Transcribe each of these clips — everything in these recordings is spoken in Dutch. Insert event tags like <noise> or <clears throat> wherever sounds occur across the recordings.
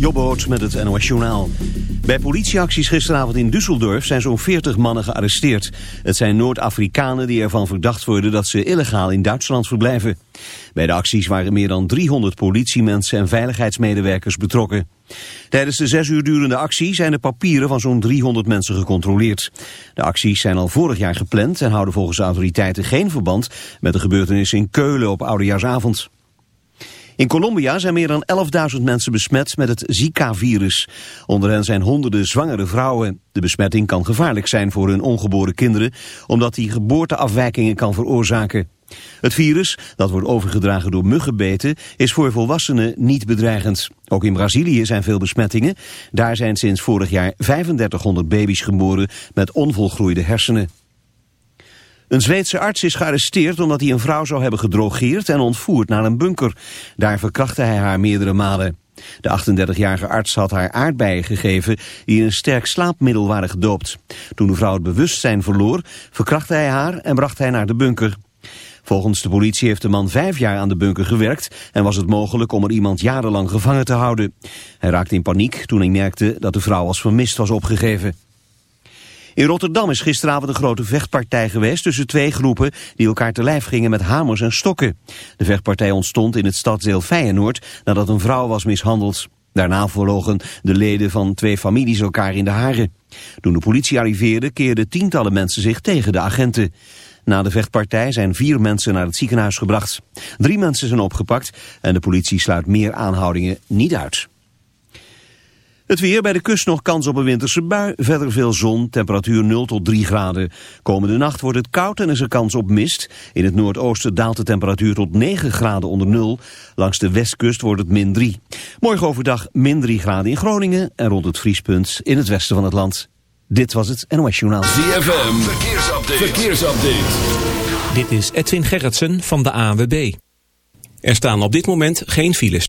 Jobboot met het NOS Journaal. Bij politieacties gisteravond in Düsseldorf zijn zo'n 40 mannen gearresteerd. Het zijn Noord-Afrikanen die ervan verdacht worden dat ze illegaal in Duitsland verblijven. Bij de acties waren meer dan 300 politiemensen en veiligheidsmedewerkers betrokken. Tijdens de zes uur durende actie zijn de papieren van zo'n 300 mensen gecontroleerd. De acties zijn al vorig jaar gepland en houden volgens de autoriteiten geen verband met de gebeurtenissen in Keulen op Oudejaarsavond. In Colombia zijn meer dan 11.000 mensen besmet met het Zika-virus. Onder hen zijn honderden zwangere vrouwen. De besmetting kan gevaarlijk zijn voor hun ongeboren kinderen... omdat die geboorteafwijkingen kan veroorzaken. Het virus, dat wordt overgedragen door muggenbeten, is voor volwassenen niet bedreigend. Ook in Brazilië zijn veel besmettingen. Daar zijn sinds vorig jaar 3500 baby's geboren met onvolgroeide hersenen. Een Zweedse arts is gearresteerd omdat hij een vrouw zou hebben gedrogeerd en ontvoerd naar een bunker. Daar verkrachtte hij haar meerdere malen. De 38-jarige arts had haar aardbeien gegeven die in een sterk slaapmiddel waren gedoopt. Toen de vrouw het bewustzijn verloor, verkrachtte hij haar en bracht hij naar de bunker. Volgens de politie heeft de man vijf jaar aan de bunker gewerkt en was het mogelijk om er iemand jarenlang gevangen te houden. Hij raakte in paniek toen hij merkte dat de vrouw als vermist was opgegeven. In Rotterdam is gisteravond een grote vechtpartij geweest tussen twee groepen die elkaar te lijf gingen met hamers en stokken. De vechtpartij ontstond in het stadsdeel Feyenoord nadat een vrouw was mishandeld. Daarna verlogen de leden van twee families elkaar in de haren. Toen de politie arriveerde keerden tientallen mensen zich tegen de agenten. Na de vechtpartij zijn vier mensen naar het ziekenhuis gebracht. Drie mensen zijn opgepakt en de politie sluit meer aanhoudingen niet uit. Het weer bij de kust nog kans op een winterse bui. Verder veel zon, temperatuur 0 tot 3 graden. Komende nacht wordt het koud en is er kans op mist. In het noordoosten daalt de temperatuur tot 9 graden onder nul. Langs de westkust wordt het min 3. Morgen overdag min 3 graden in Groningen en rond het vriespunt in het westen van het land. Dit was het NOS Journaal. ZFM, verkeersupdate. verkeersupdate. Dit is Edwin Gerritsen van de ANWB. Er staan op dit moment geen files.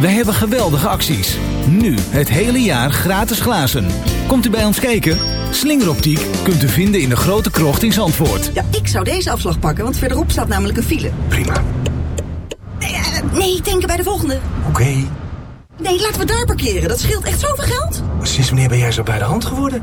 Wij hebben geweldige acties. Nu het hele jaar gratis glazen. Komt u bij ons kijken? Slingeroptiek kunt u vinden in de grote krocht in Zandvoort. Ja, ik zou deze afslag pakken, want verderop staat namelijk een file. Prima. Nee, uh, nee ik denk bij de volgende. Oké. Nee, laten we daar parkeren. Dat scheelt echt zoveel geld. Sinds wanneer ben jij zo bij de hand geworden?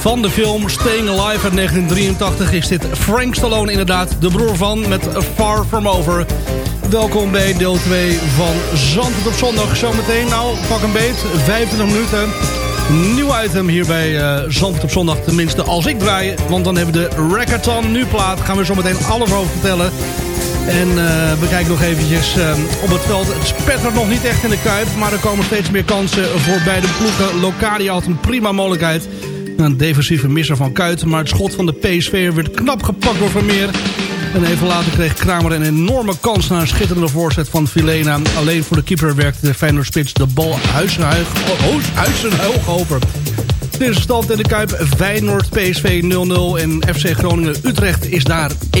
Van de film Staying Alive uit 1983 is dit Frank Stallone inderdaad, de broer van met Far From Over. Welkom bij deel 2 van Zandvoort op zondag. Zometeen, nou, pak een beet, 25 minuten. Nieuw item hier bij uh, Zandvoort op zondag, tenminste als ik draai. Want dan hebben we de Rackathon nu plaat. Gaan we zo meteen alles over vertellen. En uh, we kijken nog eventjes uh, op het veld. Het spettert nog niet echt in de Kuip. Maar er komen steeds meer kansen voor beide ploegen. Locadia had een prima mogelijkheid. Een defensieve misser van Kuit. Maar het schot van de PSV werd knap gepakt door Vermeer. En even later kreeg Kramer een enorme kans naar een schitterende voorzet van Filena. Alleen voor de keeper werkte de Feyenoord spits de bal huizenhoog over. Stand in de Kuip. Feyenoord PSV 0-0 en FC Groningen Utrecht is daar 1-1.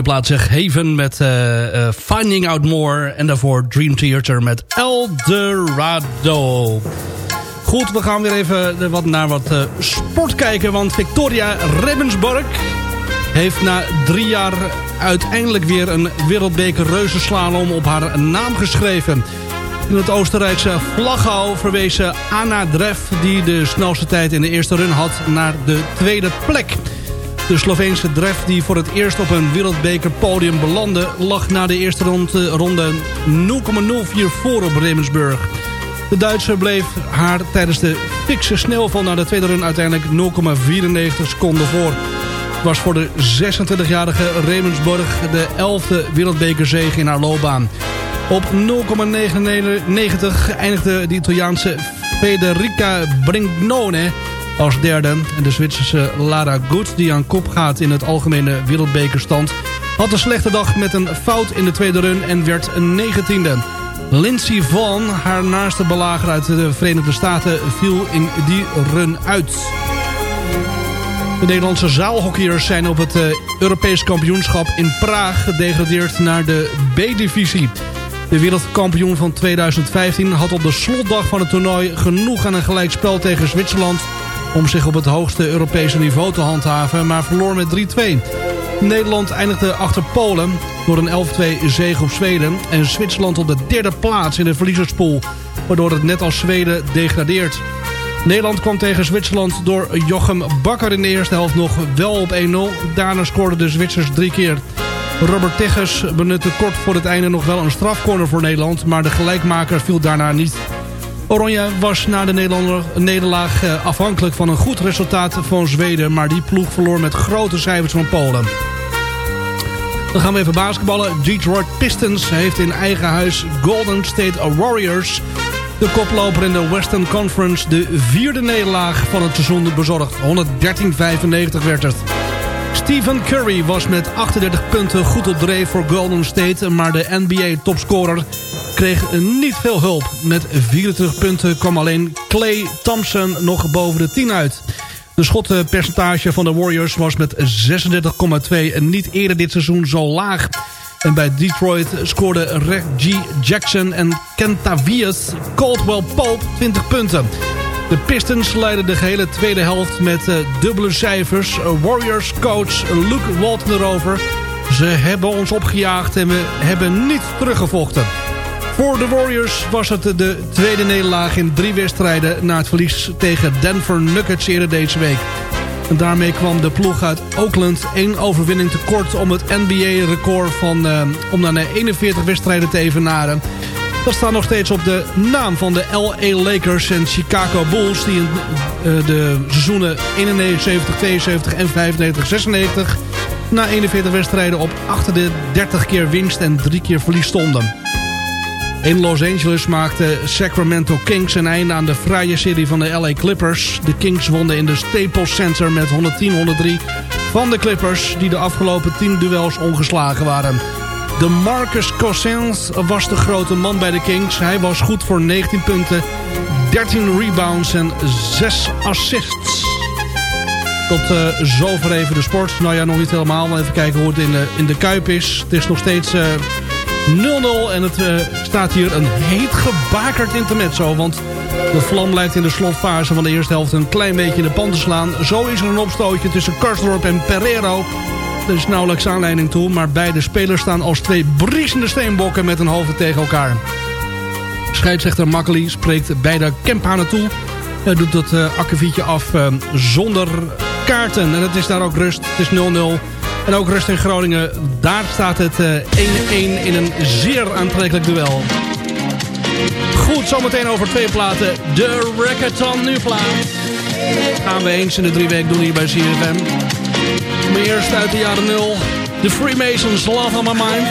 Mooie plaat zeg. Haven met eh, eh, Finding Out More. En daarvoor Dream Theater met Eldorado. Goed, we gaan weer even wat naar wat eh, sport kijken. Want Victoria Rebensburg heeft na drie jaar uiteindelijk weer een wereldbeker reuzenslalom op haar naam geschreven. In het Oostenrijkse Vlagau verwees Anna Dref... die de snelste tijd in de eerste run had naar de tweede plek. De Sloveense Dref die voor het eerst op een wereldbekerpodium belandde... lag na de eerste ronde, ronde 0,04 voor op Remensburg. De Duitser bleef haar tijdens de fikse snelval naar de tweede run uiteindelijk 0,94 seconden voor. Het was voor de 26-jarige Remensburg de 11e wereldbekerzege in haar loopbaan. Op 0,99 eindigde de Italiaanse Federica Brignone als derde. En de Zwitserse Lara Gut, die aan kop gaat in het algemene wereldbekerstand... had een slechte dag met een fout in de tweede run en werd een 19e. Lindsey Vonn, haar naaste belager uit de Verenigde Staten, viel in die run uit. De Nederlandse zaalhockeyers zijn op het uh, Europees kampioenschap in Praag gedegradeerd naar de B-divisie. De wereldkampioen van 2015 had op de slotdag van het toernooi genoeg aan een gelijkspel tegen Zwitserland om zich op het hoogste Europese niveau te handhaven, maar verloor met 3-2. Nederland eindigde achter Polen door een 11-2 zege op Zweden... en Zwitserland op de derde plaats in de verliezerspool... waardoor het net als Zweden degradeert. Nederland kwam tegen Zwitserland door Jochem Bakker in de eerste helft nog wel op 1-0. Daarna scoorden de Zwitsers drie keer. Robert Teggers benutte kort voor het einde nog wel een strafcorner voor Nederland... maar de gelijkmaker viel daarna niet. Oranje was na de nederlaag afhankelijk van een goed resultaat van Zweden... maar die ploeg verloor met grote cijfers van Polen. Dan gaan we even basketballen. Detroit Pistons heeft in eigen huis Golden State Warriors De koploper in de Western Conference de vierde nederlaag van het seizoen bezorgd. 113-95 werd het. Stephen Curry was met 38 punten goed op dreef voor Golden State... maar de NBA-topscorer kreeg niet veel hulp. Met 24 punten kwam alleen Clay Thompson nog boven de 10 uit. De schottenpercentage van de Warriors was met 36,2 en niet eerder dit seizoen zo laag. En bij Detroit scoorden Reggie Jackson en Kentavious Caldwell Pope 20 punten. De Pistons leiden de gehele tweede helft met uh, dubbele cijfers. Warriors coach Luke Walton erover. Ze hebben ons opgejaagd en we hebben niet teruggevochten. Voor de Warriors was het de tweede nederlaag in drie wedstrijden... na het verlies tegen Denver Nuggets eerder deze week. En daarmee kwam de ploeg uit Oakland één overwinning tekort... om het NBA-record van uh, om naar 41 wedstrijden te evenaren. Dat staat nog steeds op de naam van de LA Lakers en Chicago Bulls... die in uh, de seizoenen 91, 72 en 95, 96... na 41 wedstrijden op 38 keer winst en 3 keer verlies stonden. In Los Angeles maakte Sacramento Kings een einde aan de fraaie serie van de LA Clippers. De Kings wonnen in de Staples Center met 110-103 van de Clippers... die de afgelopen 10 duels ongeslagen waren. De Marcus Cousins was de grote man bij de Kings. Hij was goed voor 19 punten, 13 rebounds en 6 assists. Tot uh, zover even de sport. Nou ja, nog niet helemaal. Even kijken hoe het in de, in de Kuip is. Het is nog steeds... Uh, 0-0 en het uh, staat hier een heet gebakerd intermezzo. Want de vlam lijkt in de slotfase van de eerste helft een klein beetje in de pan te slaan. Zo is er een opstootje tussen Karsdorp en Pereiro. Er is nauwelijks aanleiding toe, maar beide spelers staan als twee briesende steenbokken met een hoofd tegen elkaar. Scheidsrechter Makkeli spreekt beide Kemphanen toe. Hij doet het uh, akkefietje af uh, zonder kaarten. En het is daar ook rust. Het is 0-0. En ook rust in Groningen. Daar staat het 1-1 uh, in een zeer aantrekkelijk duel. Goed, zometeen over twee platen. De Rackathon nu plaat. Gaan we eens in de drie weken doen hier bij CFM. Maar eerst uit de jaren 0. The Freemasons, Love on My Mind.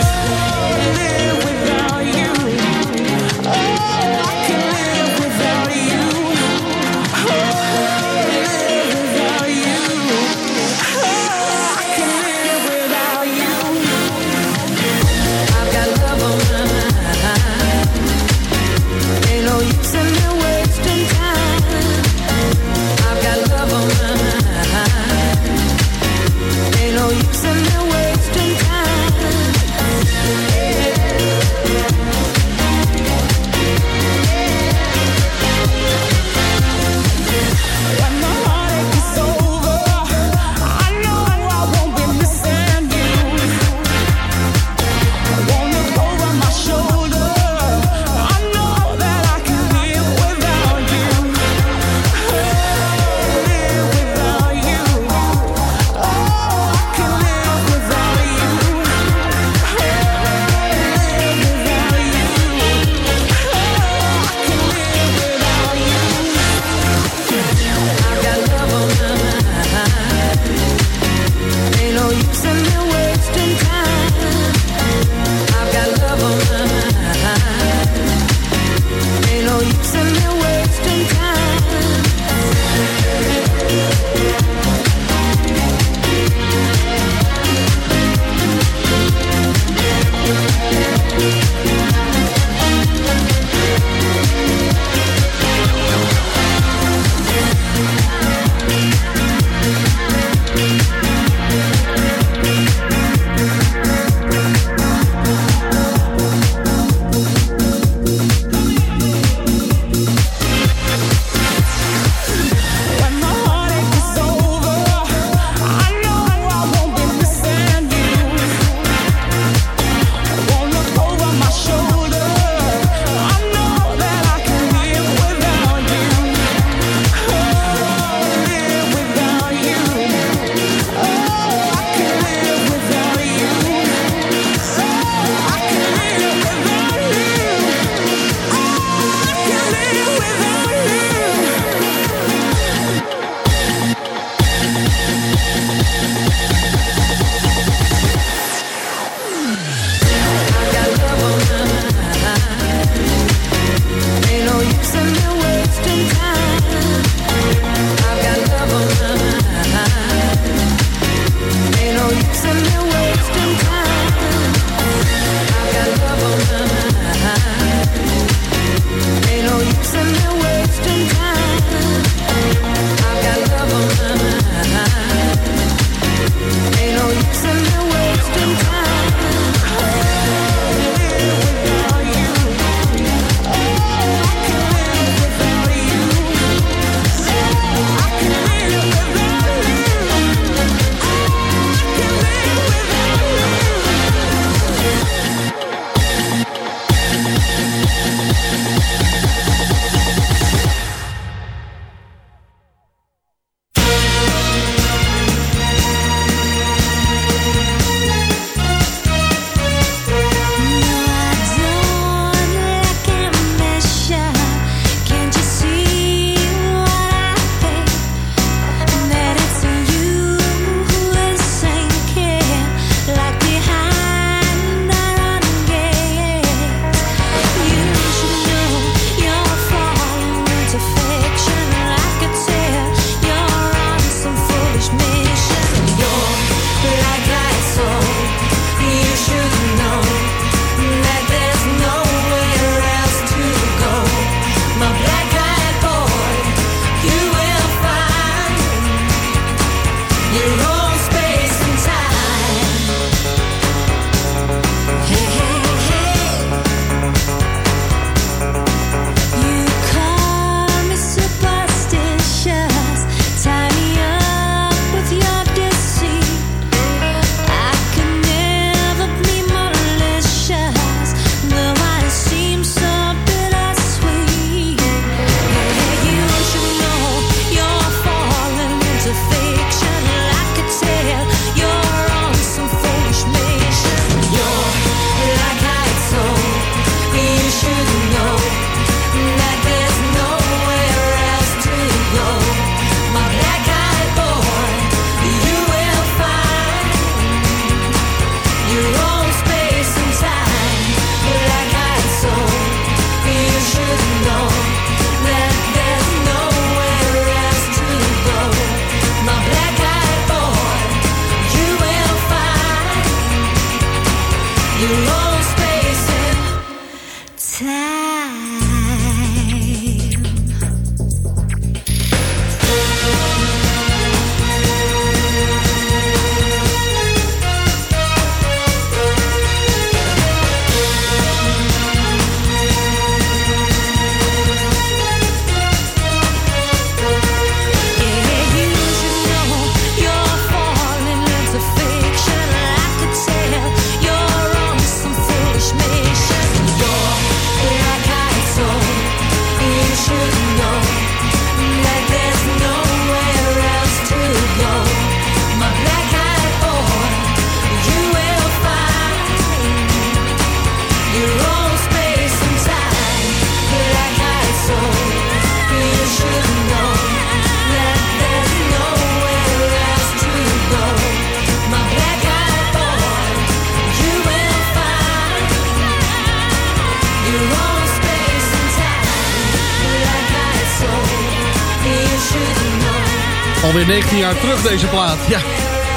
Alweer 19 jaar terug deze plaat. Ja,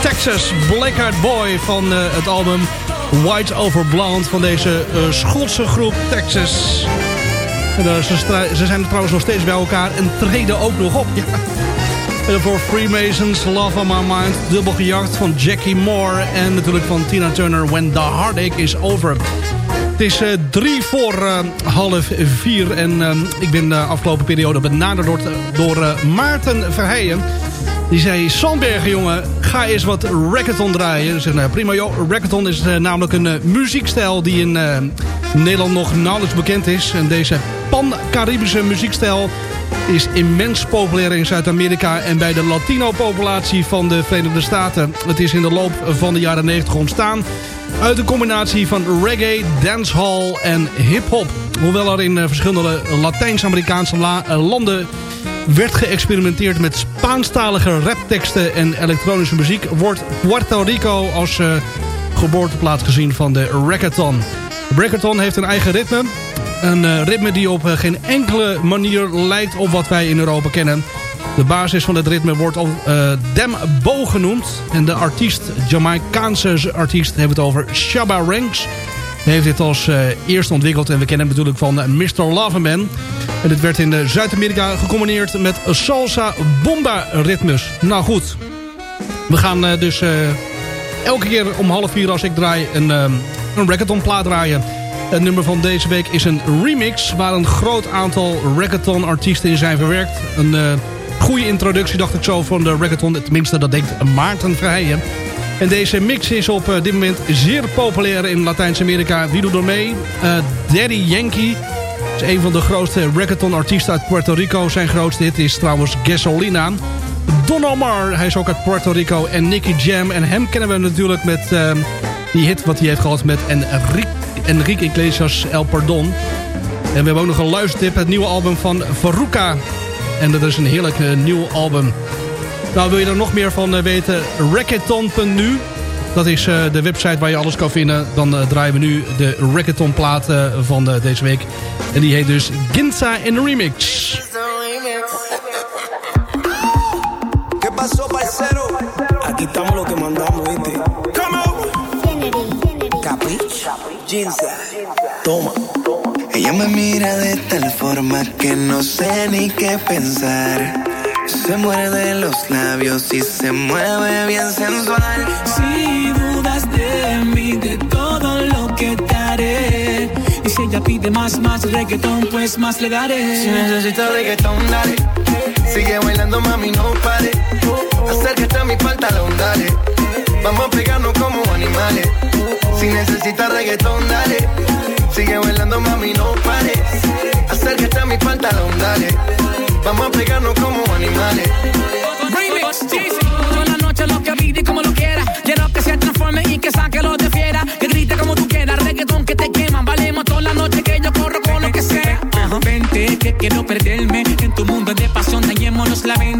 Texas Black Eyed Boy van uh, het album White Over Blonde van deze uh, Schotse groep Texas. En, uh, ze, ze, zijn trouwens nog steeds bij elkaar en treden ook nog op. Ja. Voor Freemasons, Love on My Mind, dubbel gejacht van Jackie Moore... en natuurlijk van Tina Turner, When the Heartache is Over. Het is drie voor half vier en ik ben de afgelopen periode benaderd door, door Maarten Verheijen. Die zei, Sandbergen jongen, ga eens wat reggaeton draaien. Zeg, nou, prima joh, reggaeton is namelijk een muziekstijl die in Nederland nog nauwelijks bekend is. En deze pan-Caribische muziekstijl is immens populair in Zuid-Amerika en bij de Latino-populatie van de Verenigde Staten. Het is in de loop van de jaren 90 ontstaan uit een combinatie van reggae, dancehall en hip-hop. Hoewel er in verschillende Latijns-Amerikaanse landen werd geëxperimenteerd met Spaanstalige rapteksten en elektronische muziek... wordt Puerto Rico als uh, geboorteplaats gezien van de reggaeton. Reggaeton heeft een eigen ritme. Een uh, ritme die op uh, geen enkele manier lijkt op wat wij in Europa kennen. De basis van het ritme wordt uh, Dembo genoemd. En de artiest, Jamaicaanse artiest, hebben het over Shabba Ranks. Hij heeft dit als eerste ontwikkeld. En we kennen hem natuurlijk van Mr. Loverman. En dit werd in Zuid-Amerika gecombineerd met salsa bomba ritmes. Nou goed. We gaan uh, dus uh, elke keer om half vier als ik draai een, een reggaeton plaat draaien. Het nummer van deze week is een remix... waar een groot aantal reggaeton artiesten in zijn verwerkt. Een goede introductie dacht ik zo van de reggaeton. Tenminste dat denkt Maarten Verheijen. En deze mix is op uh, dit moment zeer populair in Latijns-Amerika. Wie doet er mee? Uh, Daddy Yankee een van de grootste reggaeton-artiesten uit Puerto Rico. Zijn grootste hit is trouwens Gasolina. Don Omar, hij is ook uit Puerto Rico. En Nicky Jam. En hem kennen we natuurlijk met uh, die hit wat hij heeft gehad met Enrique, Iglesias El Pardon. En we hebben ook nog een luistertip. Het nieuwe album van Faruka. En dat is een heerlijk nieuw album. Nou, wil je er nog meer van uh, weten? Racketon.nu. Dat is uh, de website waar je alles kan vinden. Dan uh, draaien we nu de Racketon plaat van deze week. En die heet dus Ginza in Remix. ¿Qué pasó, parcero? Aquí estamos lo que mandamos, ¿viste? Come on. Capiche? Ginza. Toma. Ella me mira de tal forma que no sé ni qué pensar. Se muerde los labios y se mueve bien sensual. Si dudas de mí, de todo lo que te haré. Y si ella pide más, más reggaetón, pues más le daré. Si necesitas reggaetón, dale. Sigue bailando, mami, no pare. Acércate a mi pantalón, dale. Vamos a pegarnos como animales. Si necesitas reggaetón, dale. Sigue bailando, mami, no pare. Acércate a mi pantalón, dale. Vamos a pegarnos como animales. Remix, Toda la noche lo que pide y como lo quiera. Quiero que se transforme y que saque lo de fiera. Que grite como tú quieras, reggaetón que te queman. Valemos toda la noche que yo corro con lo que sea. Vente, que quiero perderme en tu mundo de pasión. Dañémonos la mente.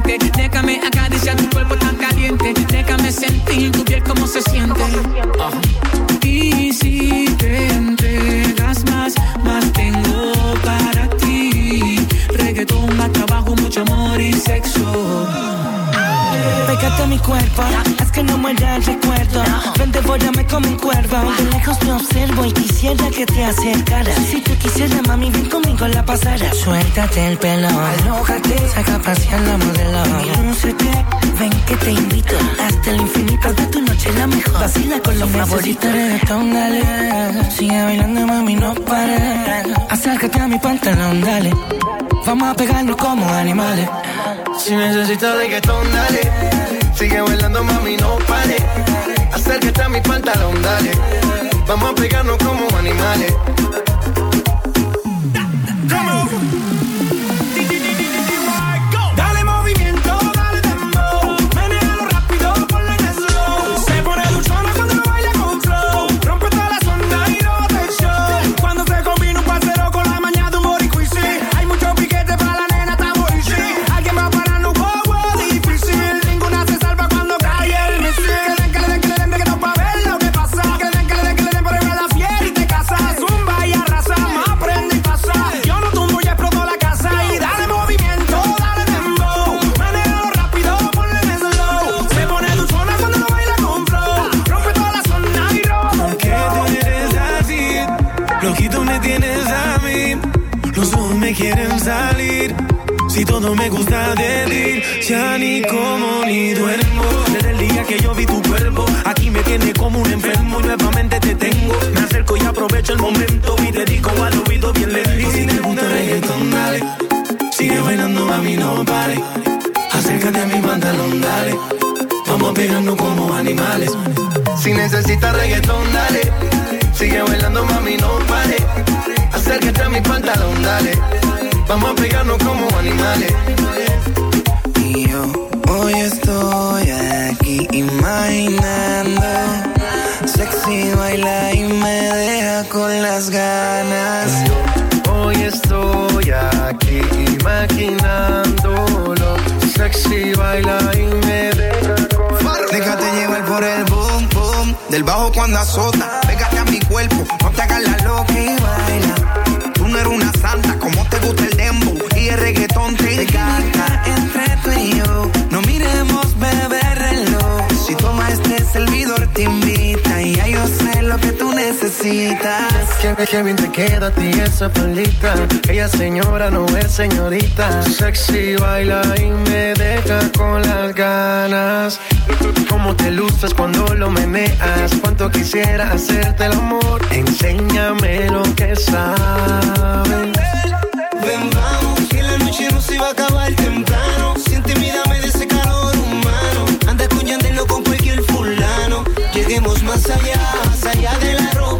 Cuerpo, haz que no muera el recuerdo. Ven, devórame como un cuervo. De lejos te observo y quisiera que te acercaras. Si tú quisieras, mami, ven conmigo la pasara. Suéltate el pelo, alójate, saca a pasear la modelo. Lúcete, ven que te invito. Hasta el infinito, de tu noche la mejor. Vacila con los favoritos. reggaetón, dale. Sigue bailando, mami, no pares. Acércate a mi pantalón, dale. Vamos a pegarnos como animales. Si necesitas reggaetón, dale. Sigue bailando, mami, no pare. Acércate a mi pantalón, dale. Vamos a pegarnos como animales. Dale todo me gusta de ti. Ya ni como ni duermo. Desde el día que yo vi tu cuerpo, aquí me tiene como un enfermo y nuevamente te tengo. Me acerco y aprovecho el momento y te digo al oído bien lento. Si te gusta reggaetón, dale. Sigue bailando, mami, no pare. Acércate a mi pantalón, dale. Vamos a pegarnos como animales. Si necesitas reggaetón, dale. Sigue bailando, mami, no pare. Acércate a mi pantalón, dale. Vamos a pegarnos como animales. Y yo hoy estoy aquí imaginando. Sexy baila y me deja con las ganas. Hoy estoy aquí imaginándolo. Sexy baila y me deja con Déjate llevar por el boom boom del bajo cuando azota. Pégate a mi cuerpo, no te hagas la loca y baila. Tú no eres una santa, como te gusta Entre tú y yo, no miremos beber reloj. Si toma este servidor te invita y ya yo sé lo que tú necesitas. Qué bien te queda a ti esa palita. Ella señora no es señorita. Sexy baila y me deja con las ganas. Cómo te luces cuando lo meneas. Cuánto quisiera hacerte el amor. Enséñame lo que sabes. Ven, que va a acabar temprano. Siente, mírame de ese calor humano. Anda con no con cualquier fulano. Lleguemos más allá, más allá de la ropa.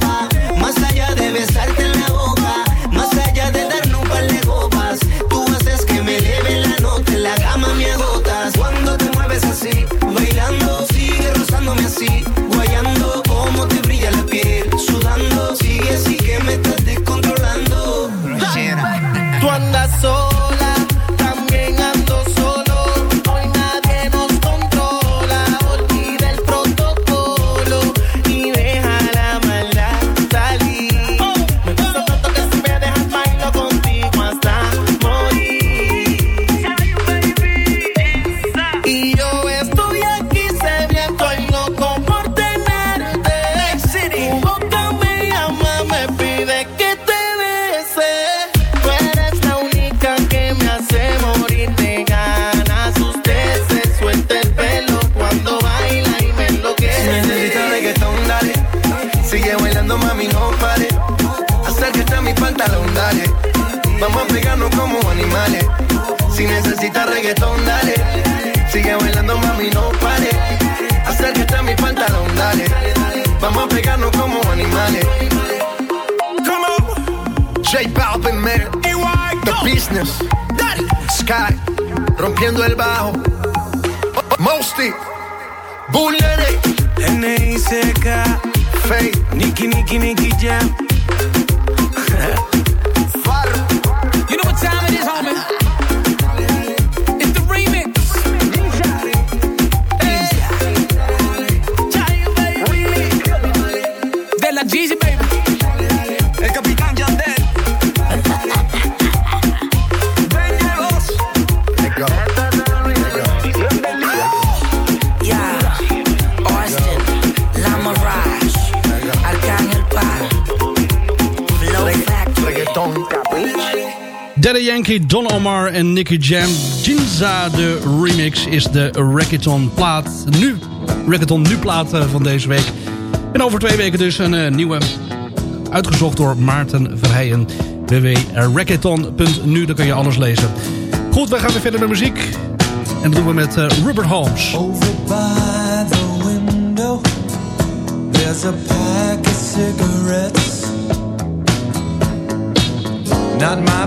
Nicky Jam. Ginza, de remix, is de Racketon plaat. Nu, Racketon nu plaat eh, van deze week. En over twee weken dus een eh, nieuwe. Uitgezocht door Maarten Verheijen. www.racketon.nu, daar kun je alles lezen. Goed, wij gaan weer verder met muziek. En dat doen we met eh, Robert Holmes. Over by the window, there's a pack of cigarettes. Not my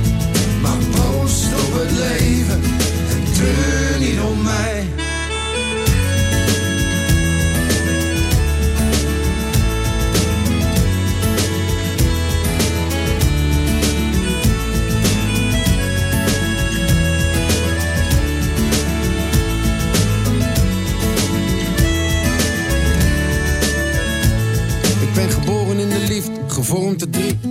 Op leven en treur niet om mij. Ik ben geboren in de liefde, gevormd te drie.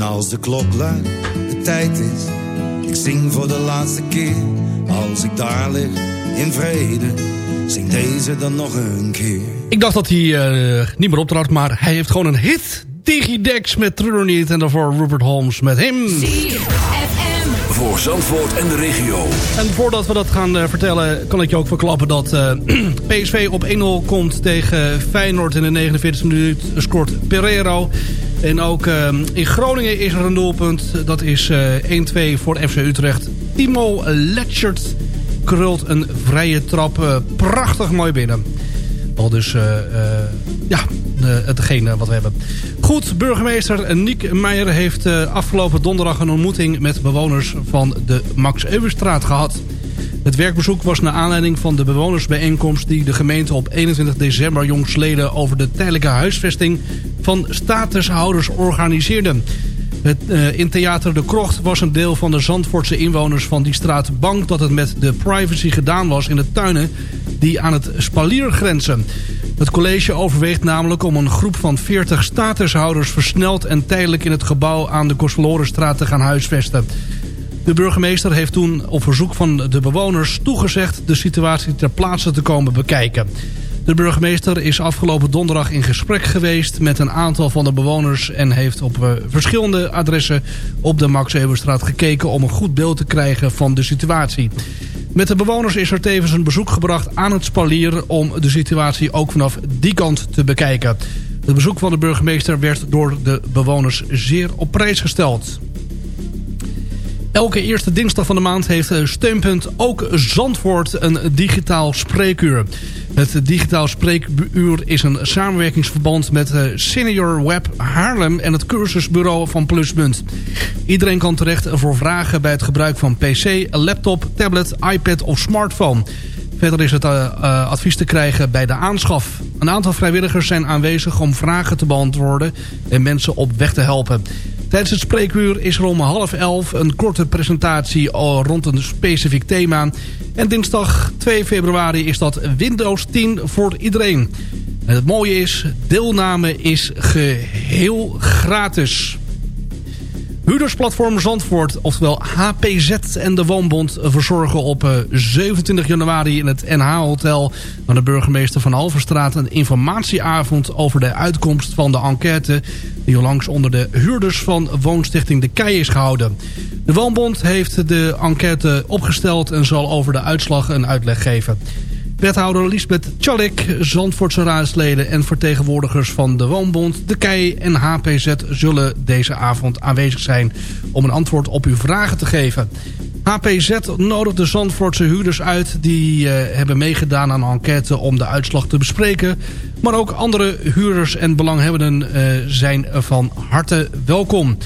En als de klok luidt, de tijd is, ik zing voor de laatste keer. Als ik daar lig, in vrede, zing deze dan nog een keer. Ik dacht dat hij eh, niet meer optrad, maar hij heeft gewoon een hit. Digidex met True Niet en daarvoor Rupert Holmes met hem. Voor Zandvoort en de regio. En voordat we dat gaan eh, vertellen, kan ik je ook verklappen dat eh, <clears throat> PSV op 1-0 komt tegen Feyenoord in de 49e minuut. Scoort Pereiro. En ook uh, in Groningen is er een doelpunt. Dat is uh, 1-2 voor FC Utrecht. Timo Letchert krult een vrije trap uh, prachtig mooi binnen. Al dus uh, ja, hetgene wat we hebben. Goed, burgemeester Niek Meijer heeft afgelopen donderdag een ontmoeting... met bewoners van de Max Euwerstraat gehad. Het werkbezoek was naar aanleiding van de bewonersbijeenkomst... die de gemeente op 21 december jongsleden... over de tijdelijke huisvesting van statushouders organiseerde. Het, uh, in Theater de Krocht was een deel van de Zandvoortse inwoners van die straat bang dat het met de privacy gedaan was in de tuinen die aan het spalier grenzen. Het college overweegt namelijk om een groep van 40 statushouders versneld en tijdelijk in het gebouw aan de Kostverlorenstraat te gaan huisvesten. De burgemeester heeft toen op verzoek van de bewoners toegezegd de situatie ter plaatse te komen bekijken. De burgemeester is afgelopen donderdag in gesprek geweest met een aantal van de bewoners... en heeft op uh, verschillende adressen op de Max Eberstraat gekeken... om een goed beeld te krijgen van de situatie. Met de bewoners is er tevens een bezoek gebracht aan het spalier... om de situatie ook vanaf die kant te bekijken. Het bezoek van de burgemeester werd door de bewoners zeer op prijs gesteld. Elke eerste dinsdag van de maand heeft Steunpunt ook Zandvoort een digitaal spreekuur. Het digitaal spreekuur is een samenwerkingsverband met Senior Web Haarlem en het cursusbureau van Pluspunt. Iedereen kan terecht voor vragen bij het gebruik van pc, laptop, tablet, iPad of smartphone. Verder is het uh, advies te krijgen bij de aanschaf. Een aantal vrijwilligers zijn aanwezig om vragen te beantwoorden en mensen op weg te helpen. Tijdens het spreekuur is er om half elf een korte presentatie rond een specifiek thema. En dinsdag 2 februari is dat Windows 10 voor iedereen. En het mooie is, deelname is geheel gratis. Huurdersplatform Zandvoort, oftewel HPZ en de Woonbond... verzorgen op 27 eh, januari in het NH-hotel... van de burgemeester van Alverstraat... een informatieavond over de uitkomst van de enquête... die onlangs onder de huurders van woonstichting De Kei is gehouden. De Woonbond heeft de enquête opgesteld... en zal over de uitslag een uitleg geven. Wethouder Lisbeth Tjallik, Zandvoortse raadsleden en vertegenwoordigers van de Woonbond, de KEI en HPZ zullen deze avond aanwezig zijn om een antwoord op uw vragen te geven. HPZ nodigt de Zandvoortse huurders uit die uh, hebben meegedaan aan een enquête om de uitslag te bespreken. Maar ook andere huurders en belanghebbenden uh, zijn van harte welkom.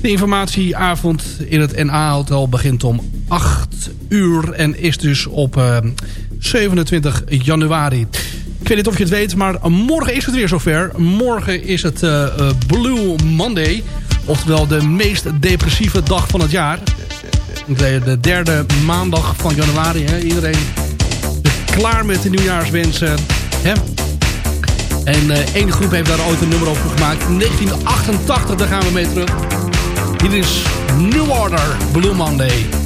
De informatieavond in het NA-hotel begint om 8 uur en is dus op uh, 27 januari. Ik weet niet of je het weet, maar morgen is het weer zover. Morgen is het uh, uh, Blue Monday. Oftewel de meest depressieve dag van het jaar. De derde maandag van januari. Hè? Iedereen is klaar met de nieuwjaarswensen. Hè? En uh, één groep heeft daar ooit een nummer over gemaakt. 1988, daar gaan we mee terug. Hier is New Order, Blue Monday.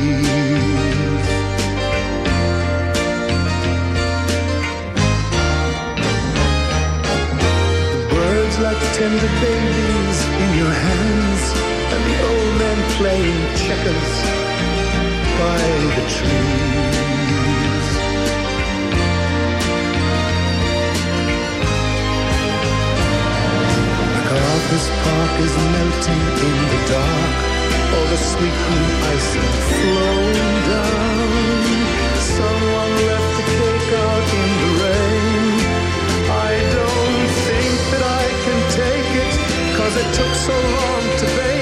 Tender babies in your hands, and the old man playing checkers by the trees. MacArthur's Park is melting in the dark. All the sweet green icing flowing down. Someone left the cake cause it took so long to bake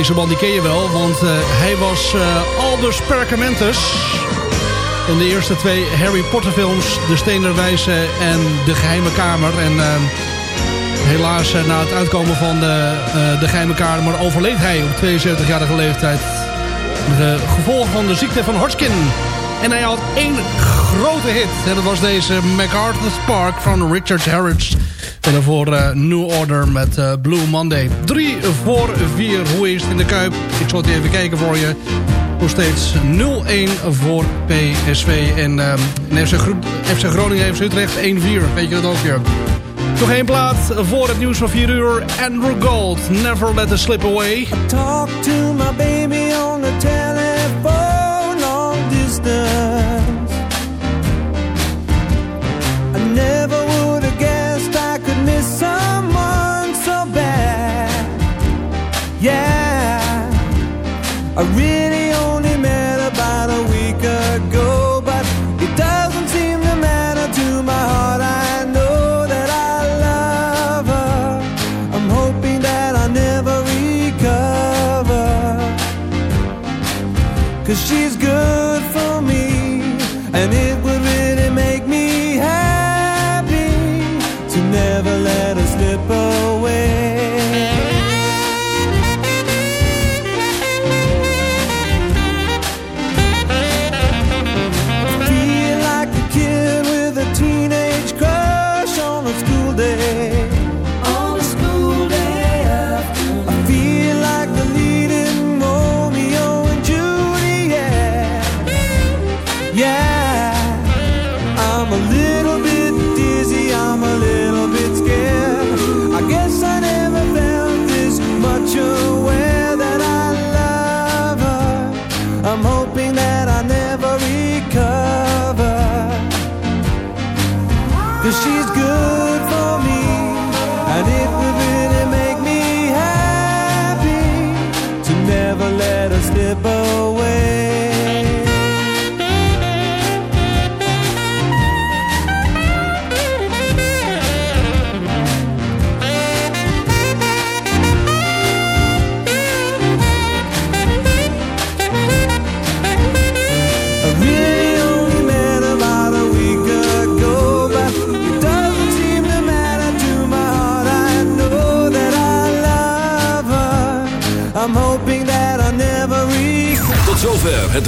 deze man die ken je wel, want eh, hij was eh, Albus Perkamentus. In de eerste twee Harry Potter films, De Steenerwijze en De Geheime Kamer. En eh, helaas na het uitkomen van de, de Geheime Kamer overleed hij op 72-jarige leeftijd. De gevolgen van de ziekte van Hodgkin. En hij had één grote hit. En dat was deze MacArthur's Park van Richard Harris. En daarvoor eh, New Order met eh, Blue Monday. 3 voor 4. Hoe is het in de Kuip? Ik zal het even kijken voor je. Nog steeds 0-1 voor PSV. En uh, FC, Gro FC Groningen, FC Utrecht 1-4. Weet je dat ook weer. Nog één plaat voor het nieuws van 4 uur. Andrew Gold, Never Let Us Slip Away. Talk to my baby I really only met about a week ago, but it doesn't seem to matter to my heart. I know that I love her. I'm hoping that I never recover. Cause she's